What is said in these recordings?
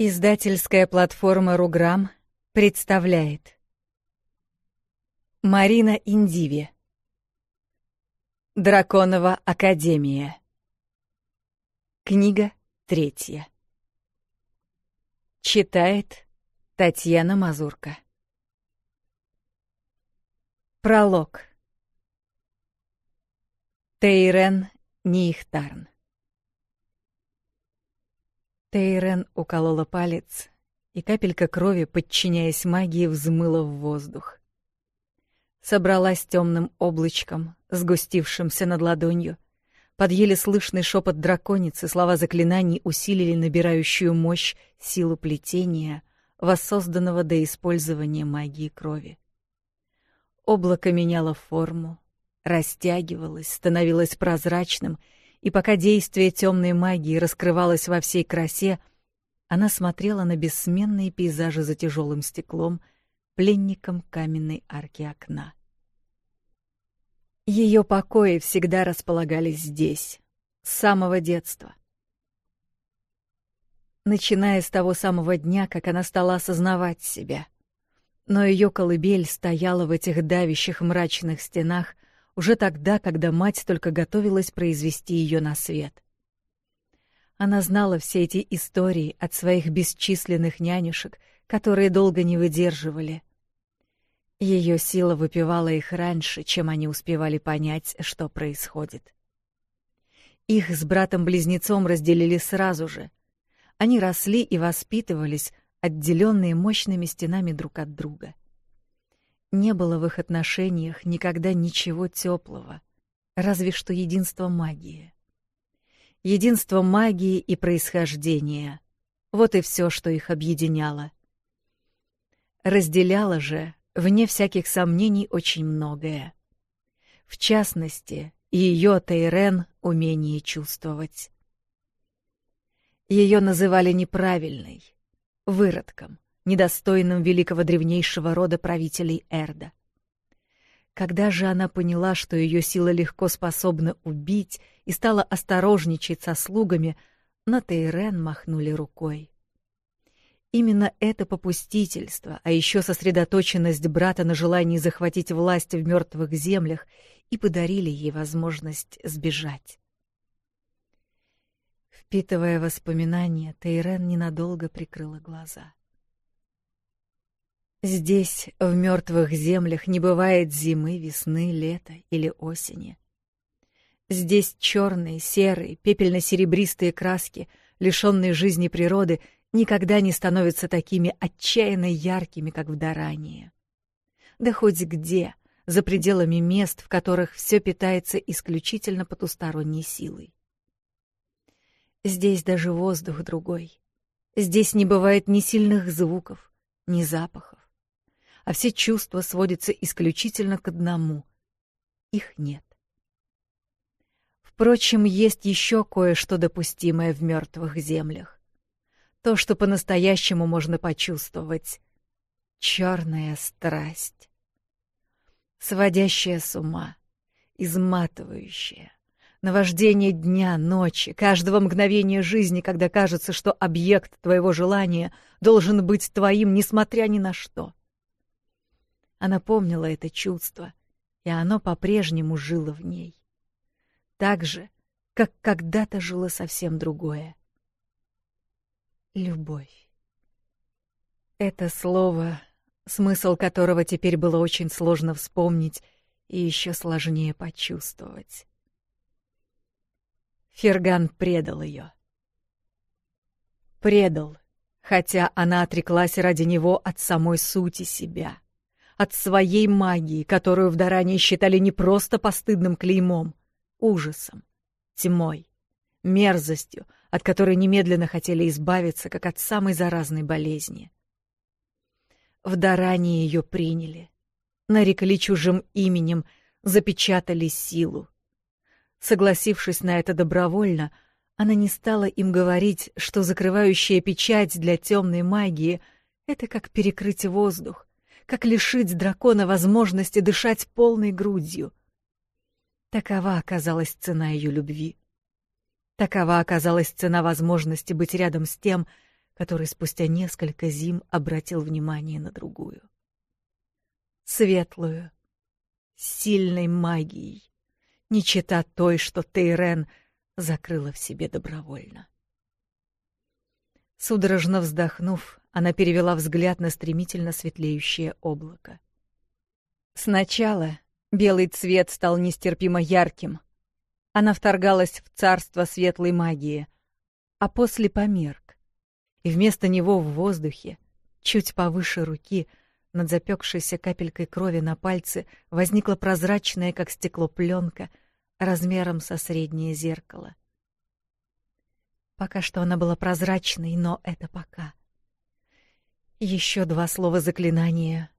Издательская платформа «Руграм» представляет. Марина Индиви Драконова Академия. Книга третья. Читает Татьяна Мазурка. Пролог. Тейрен Нихтарн Тейрен уколола палец, и капелька крови, подчиняясь магии, взмыла в воздух. Собралась темным облачком, сгустившимся над ладонью. Под еле слышный шепот драконицы слова заклинаний усилили набирающую мощь силу плетения, воссозданного до использования магии крови. Облако меняло форму, растягивалось, становилось прозрачным — и пока действие темной магии раскрывалось во всей красе, она смотрела на бессменные пейзажи за тяжелым стеклом, пленником каменной арки окна. Ее покои всегда располагались здесь, с самого детства. Начиная с того самого дня, как она стала осознавать себя. Но ее колыбель стояла в этих давящих мрачных стенах — уже тогда, когда мать только готовилась произвести ее на свет. Она знала все эти истории от своих бесчисленных нянюшек, которые долго не выдерживали. Ее сила выпивала их раньше, чем они успевали понять, что происходит. Их с братом-близнецом разделили сразу же. Они росли и воспитывались, отделенные мощными стенами друг от друга — не было в их отношениях никогда ничего теплого, разве что единство магии. Единство магии и происхождения. Вот и все, что их объединяло. Разделяло же, вне всяких сомнений, очень многое. В частности, ее Тейрен умение чувствовать. Ее называли неправильной, выродком — недостойным великого древнейшего рода правителей Эрда. Когда же она поняла, что ее сила легко способна убить, и стала осторожничать со слугами, на Тейрен махнули рукой. Именно это попустительство, а еще сосредоточенность брата на желании захватить власть в мертвых землях, и подарили ей возможность сбежать. Впитывая воспоминания, Тейрен ненадолго прикрыла глаза. Здесь, в мертвых землях, не бывает зимы, весны, лета или осени. Здесь черные, серые, пепельно-серебристые краски, лишенные жизни природы, никогда не становятся такими отчаянно яркими, как в Дарании. Да хоть где, за пределами мест, в которых все питается исключительно потусторонней силой. Здесь даже воздух другой. Здесь не бывает ни сильных звуков, ни запахов а все чувства сводятся исключительно к одному — их нет. Впрочем, есть еще кое-что допустимое в мертвых землях. То, что по-настоящему можно почувствовать. Черная страсть. Сводящая с ума, изматывающая. Наваждение дня, ночи, каждого мгновения жизни, когда кажется, что объект твоего желания должен быть твоим, несмотря ни на что. Она помнила это чувство, и оно по-прежнему жило в ней. Так же, как когда-то жило совсем другое. Любовь. Это слово, смысл которого теперь было очень сложно вспомнить и еще сложнее почувствовать. Ферган предал ее. Предал, хотя она отреклась ради него от самой сути себя от своей магии, которую в Даране считали не просто постыдным клеймом, ужасом, тьмой, мерзостью, от которой немедленно хотели избавиться, как от самой заразной болезни. В Даране ее приняли, нарекли чужим именем, запечатали силу. Согласившись на это добровольно, она не стала им говорить, что закрывающая печать для темной магии — это как перекрыть воздух, как лишить дракона возможности дышать полной грудью. Такова оказалась цена ее любви. Такова оказалась цена возможности быть рядом с тем, который спустя несколько зим обратил внимание на другую. Светлую, сильной магией, не чета той, что Тейрен закрыла в себе добровольно. Судорожно вздохнув, она перевела взгляд на стремительно светлеющее облако. Сначала белый цвет стал нестерпимо ярким. Она вторгалась в царство светлой магии, а после померк. И вместо него в воздухе, чуть повыше руки, над запекшейся капелькой крови на пальце возникла прозрачная, как стекло, пленка размером со среднее зеркало — Пока что она была прозрачной, но это пока. Еще два слова заклинания,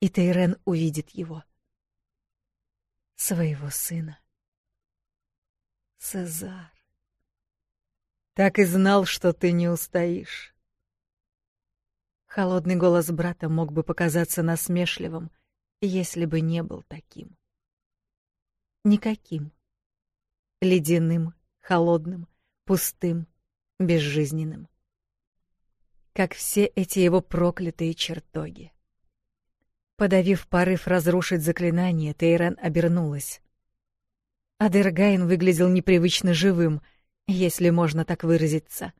и Тейрен увидит его. Своего сына. Сезар. Так и знал, что ты не устоишь. Холодный голос брата мог бы показаться насмешливым, если бы не был таким. Никаким. Ледяным, холодным, пустым — безжизненным. Как все эти его проклятые чертоги. Подавив порыв разрушить заклинание, Тейран обернулась. Адергайн выглядел непривычно живым, если можно так выразиться.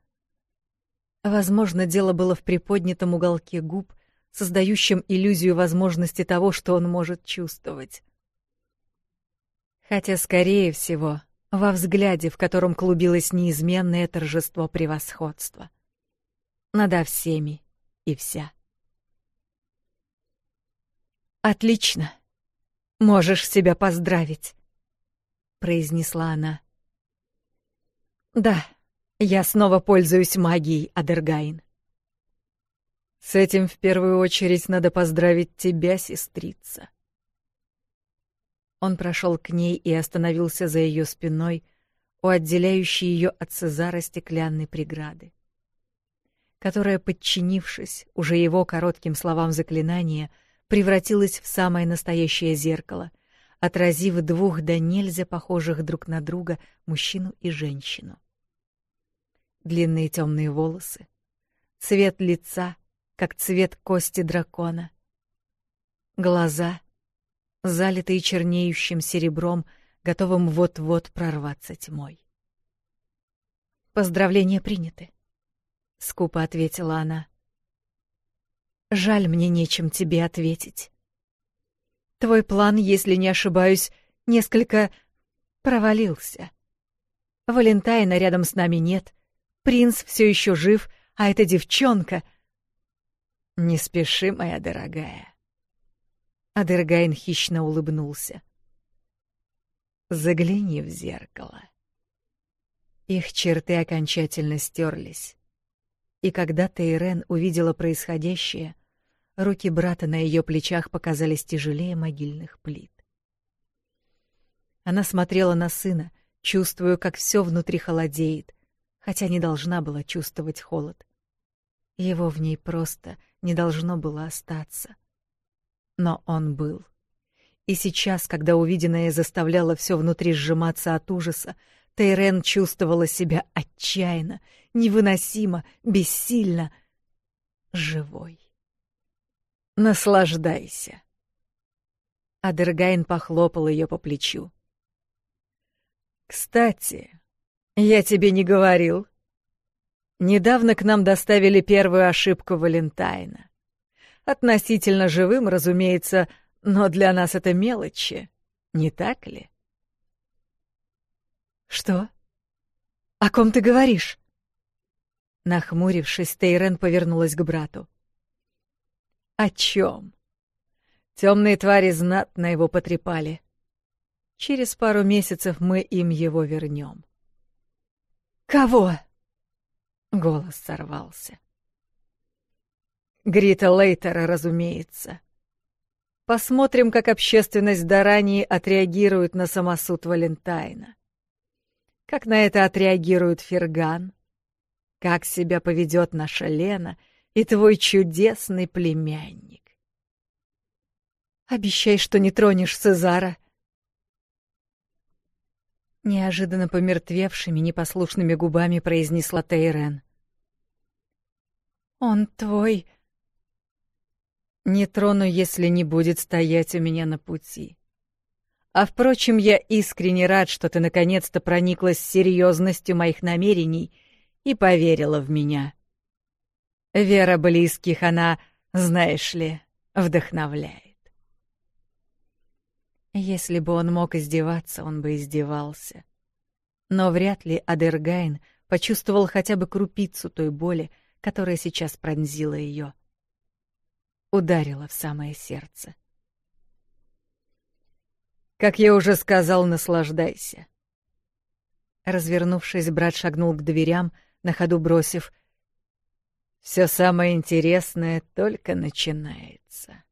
Возможно, дело было в приподнятом уголке губ, создающем иллюзию возможности того, что он может чувствовать. Хотя, скорее всего, во взгляде, в котором клубилось неизменное торжество превосходства. Надо всеми и вся. Отлично. Можешь себя поздравить, произнесла она. Да, я снова пользуюсь магией, Адергаин. С этим в первую очередь надо поздравить тебя, сестрица. Он прошел к ней и остановился за ее спиной у отделяющей ее от Цезара стеклянной преграды, которая, подчинившись уже его коротким словам заклинания, превратилась в самое настоящее зеркало, отразив двух да нельзя похожих друг на друга мужчину и женщину. Длинные темные волосы, цвет лица, как цвет кости дракона, глаза — залитые чернеющим серебром, готовым вот-вот прорваться тьмой. «Поздравления приняты», — скупо ответила она. «Жаль, мне нечем тебе ответить. Твой план, если не ошибаюсь, несколько провалился. Валентайна рядом с нами нет, принц все еще жив, а эта девчонка...» «Не спеши, моя дорогая», Адергайн хищно улыбнулся. Загляни в зеркало. Их черты окончательно стерлись. И когда Тейрен увидела происходящее, руки брата на ее плечах показались тяжелее могильных плит. Она смотрела на сына, чувствуя, как все внутри холодеет, хотя не должна была чувствовать холод. Его в ней просто не должно было остаться. — но он был. И сейчас, когда увиденное заставляло все внутри сжиматься от ужаса, Тейрен чувствовала себя отчаянно, невыносимо, бессильно, живой. «Наслаждайся!» Адергайн похлопал ее по плечу. «Кстати, я тебе не говорил. Недавно к нам доставили первую ошибку Валентайна. Относительно живым, разумеется, но для нас это мелочи, не так ли? Что? О ком ты говоришь? Нахмурившись, Тейрен повернулась к брату. О чем? Темные твари знатно его потрепали. Через пару месяцев мы им его вернем. Кого? Голос сорвался. Грита Лейтера, разумеется. Посмотрим, как общественность Дарании отреагирует на самосуд Валентайна. Как на это отреагирует Ферган? Как себя поведет наша Лена и твой чудесный племянник? Обещай, что не тронешь Цезара. Неожиданно помертвевшими, непослушными губами произнесла Тейрен. «Он твой...» Не трону, если не будет стоять у меня на пути. А впрочем, я искренне рад, что ты наконец-то прониклась серьезностью моих намерений и поверила в меня. Вера близких, она, знаешь ли, вдохновляет. Если бы он мог издеваться, он бы издевался. Но вряд ли Адергайн почувствовал хотя бы крупицу той боли, которая сейчас пронзила ее ударила в самое сердце. «Как я уже сказал, наслаждайся!» Развернувшись, брат шагнул к дверям, на ходу бросив «Все самое интересное только начинается».